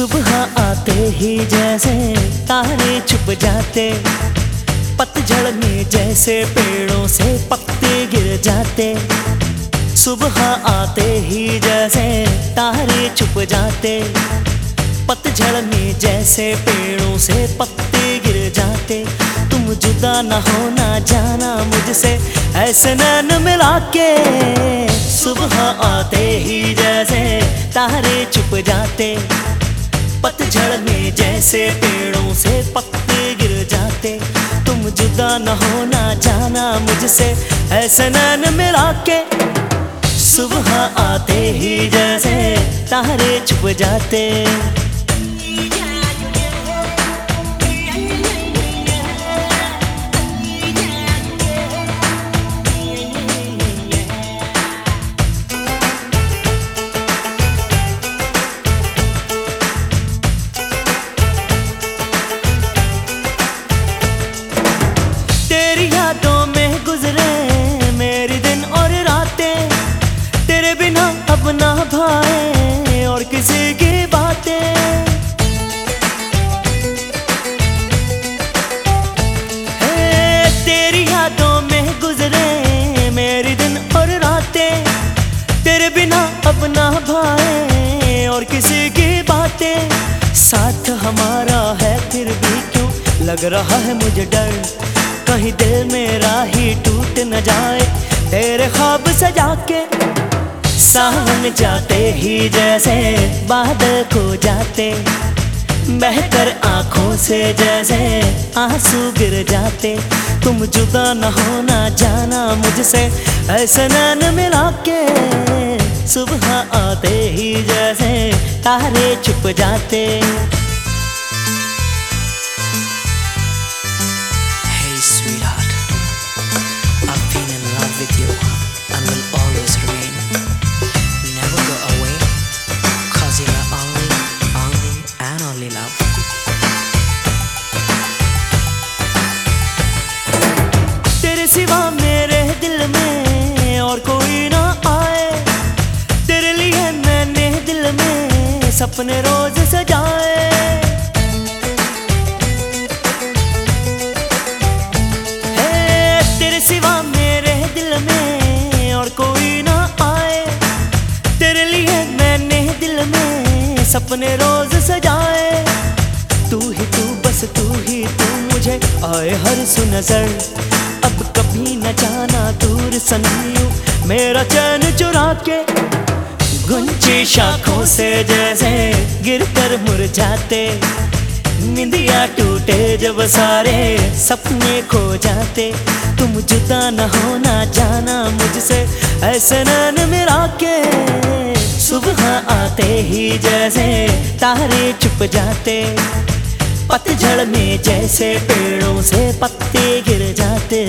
सुबह आते ही जैसे तारे छुप जाते, पतझड़ में जैसे पेड़ों से पत्ते गिर जाते। सुबह आते ही जैसे तारे छुप जाते, पतझड़ में जैसे पेड़ों से पत्ते गिर जाते। तुम जुदा न जाना मुझसे, ऐसे नैन मिला के सुबह आते ही जैसे तारे छुप जाते पतझड़ में जैसे पेड़ों से पत्ते गिर जाते। तुम जुदा न होना जाना मुझसे, ऐसे नैन मिला के। सुबह आते ही जैसे तारे छुप जाते। लग रहा है मुझे डर। कहीं दिल मेरा ही टूट न जाए। तेरे ख्वाब सजा के सावन जाते ही जैसे बादल खो जाते। बहकर आँखों से जैसे आँसू गिर जाते। तुम जुदा न होना, जाना मुझसे। ऐसे नैन मिला के सुबह आते ही जैसे तारे छुप जाते। सपने रोज सजाए। दिल में सपने रोज सजाए। तू ही तू, बस तू ही तू मुझे आए हर सु नज़र अब कभी न जाना दूर सनियो मेरा चैन चुरा के। गुंची शाखों से जैसे गिर कर मुरझाते। निंदिया टूटे जब सारे सपने खो जाते। तुम जुदा न होना जाना मुझसे, ऐसे नैन मिला के। सुबह आते ही जैसे तारे छुप जाते। पतझड़ में जैसे पेड़ों से पत्ते गिर जाते।